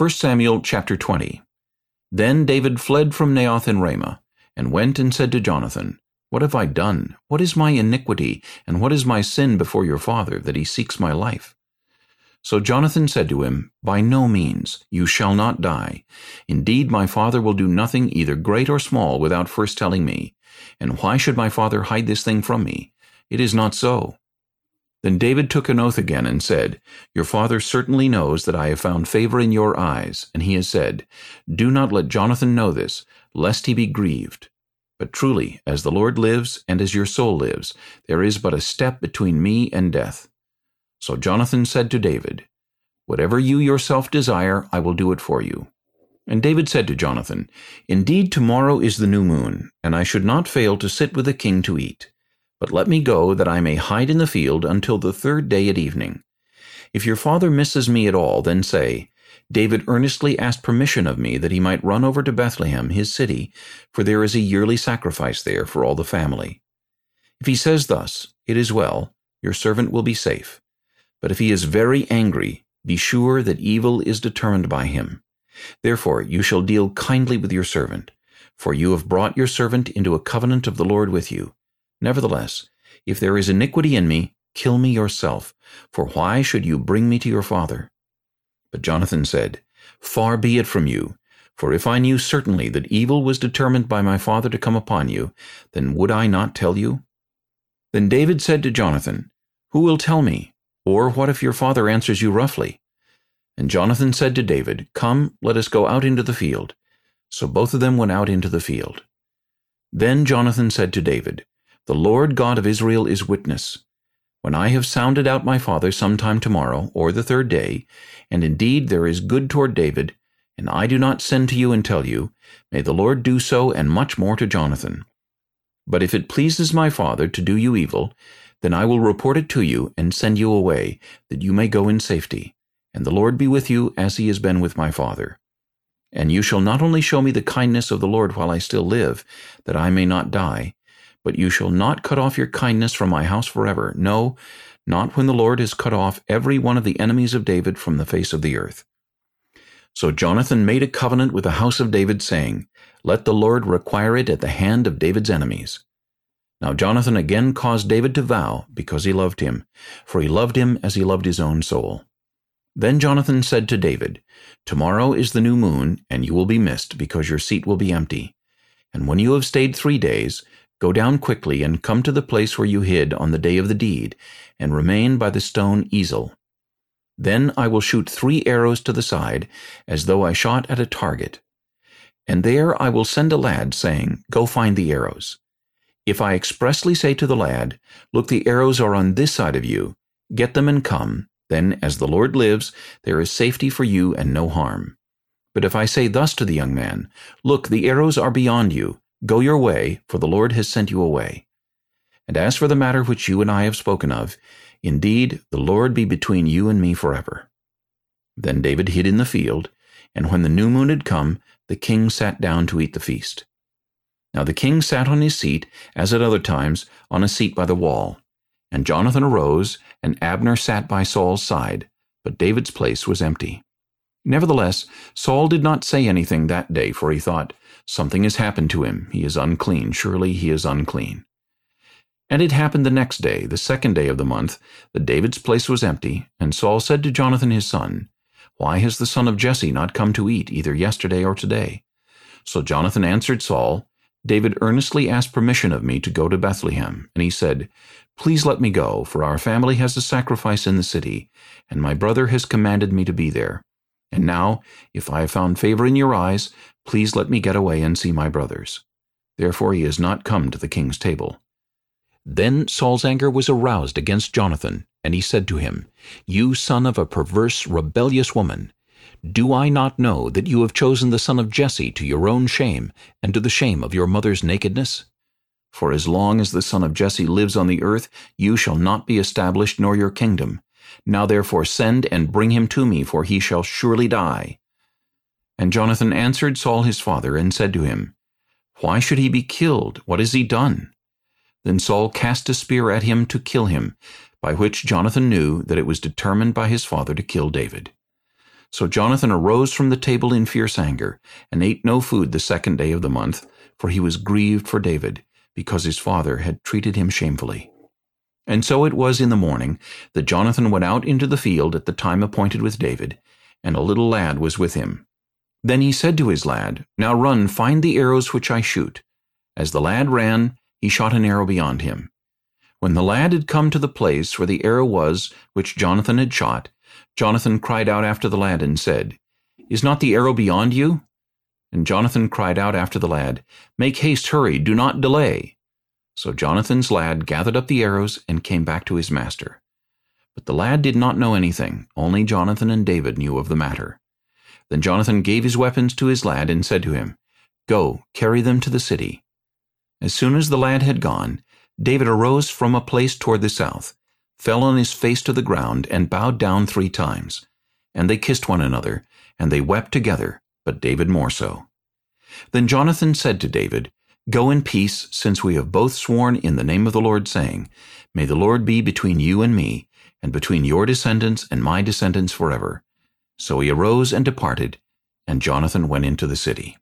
1 Samuel chapter 20 Then David fled from Naioth in Ramah, and went and said to Jonathan, What have I done? What is my iniquity, and what is my sin before your father, that he seeks my life? So Jonathan said to him, By no means, you shall not die. Indeed, my father will do nothing either great or small without first telling me. And why should my father hide this thing from me? It is not so. Then David took an oath again and said, Your father certainly knows that I have found favor in your eyes, and he has said, Do not let Jonathan know this, lest he be grieved. But truly, as the Lord lives, and as your soul lives, there is but a step between me and death. So Jonathan said to David, Whatever you yourself desire, I will do it for you. And David said to Jonathan, Indeed tomorrow is the new moon, and I should not fail to sit with the king to eat. But let me go, that I may hide in the field until the third day at evening. If your father misses me at all, then say, David earnestly asked permission of me that he might run over to Bethlehem, his city, for there is a yearly sacrifice there for all the family. If he says thus, It is well, your servant will be safe. But if he is very angry, be sure that evil is determined by him. Therefore you shall deal kindly with your servant, for you have brought your servant into a covenant of the Lord with you. Nevertheless, if there is iniquity in me, kill me yourself, for why should you bring me to your father? But Jonathan said, Far be it from you, for if I knew certainly that evil was determined by my father to come upon you, then would I not tell you? Then David said to Jonathan, Who will tell me? Or what if your father answers you roughly? And Jonathan said to David, Come, let us go out into the field. So both of them went out into the field. Then Jonathan said to David, the Lord God of Israel is witness. When I have sounded out my father sometime tomorrow, or the third day, and indeed there is good toward David, and I do not send to you and tell you, may the Lord do so and much more to Jonathan. But if it pleases my father to do you evil, then I will report it to you and send you away, that you may go in safety. And the Lord be with you as he has been with my father. And you shall not only show me the kindness of the Lord while I still live, that I may not die, but you shall not cut off your kindness from my house forever. No, not when the Lord has cut off every one of the enemies of David from the face of the earth. So Jonathan made a covenant with the house of David, saying, Let the Lord require it at the hand of David's enemies. Now Jonathan again caused David to vow, because he loved him, for he loved him as he loved his own soul. Then Jonathan said to David, Tomorrow is the new moon, and you will be missed, because your seat will be empty. And when you have stayed three days, Go down quickly and come to the place where you hid on the day of the deed, and remain by the stone Ezel. Then I will shoot three arrows to the side, as though I shot at a target. And there I will send a lad, saying, Go find the arrows. If I expressly say to the lad, Look, the arrows are on this side of you, get them and come, then, as the Lord lives, there is safety for you and no harm. But if I say thus to the young man, Look, the arrows are beyond you, Go your way, for the Lord has sent you away. And as for the matter which you and I have spoken of, indeed the Lord be between you and me forever. Then David hid in the field, and when the new moon had come, the king sat down to eat the feast. Now the king sat on his seat, as at other times, on a seat by the wall. And Jonathan arose, and Abner sat by Saul's side, but David's place was empty. Nevertheless, Saul did not say anything that day, for he thought, Something has happened to him. He is unclean. Surely he is unclean. And it happened the next day, the second day of the month, that David's place was empty, and Saul said to Jonathan his son, Why has the son of Jesse not come to eat, either yesterday or today? So Jonathan answered Saul, David earnestly asked permission of me to go to Bethlehem, and he said, Please let me go, for our family has a sacrifice in the city, and my brother has commanded me to be there. And now, if I have found favor in your eyes, please let me get away and see my brothers. Therefore he has not come to the king's table. Then Saul's anger was aroused against Jonathan, and he said to him, You son of a perverse, rebellious woman, do I not know that you have chosen the son of Jesse to your own shame, and to the shame of your mother's nakedness? For as long as the son of Jesse lives on the earth, you shall not be established, nor your kingdom. Now therefore send and bring him to me, for he shall surely die. And Jonathan answered Saul his father, and said to him, Why should he be killed? What has he done? Then Saul cast a spear at him to kill him, by which Jonathan knew that it was determined by his father to kill David. So Jonathan arose from the table in fierce anger, and ate no food the second day of the month, for he was grieved for David, because his father had treated him shamefully. And so it was in the morning that Jonathan went out into the field at the time appointed with David, and a little lad was with him. Then he said to his lad, Now run, find the arrows which I shoot. As the lad ran, he shot an arrow beyond him. When the lad had come to the place where the arrow was which Jonathan had shot, Jonathan cried out after the lad and said, Is not the arrow beyond you? And Jonathan cried out after the lad, Make haste, hurry, do not delay. So Jonathan's lad gathered up the arrows and came back to his master. But the lad did not know anything, only Jonathan and David knew of the matter. Then Jonathan gave his weapons to his lad and said to him, Go, carry them to the city. As soon as the lad had gone, David arose from a place toward the south, fell on his face to the ground, and bowed down three times. And they kissed one another, and they wept together, but David more so. Then Jonathan said to David, Go in peace, since we have both sworn in the name of the Lord, saying, May the Lord be between you and me, and between your descendants and my descendants forever. So he arose and departed, and Jonathan went into the city.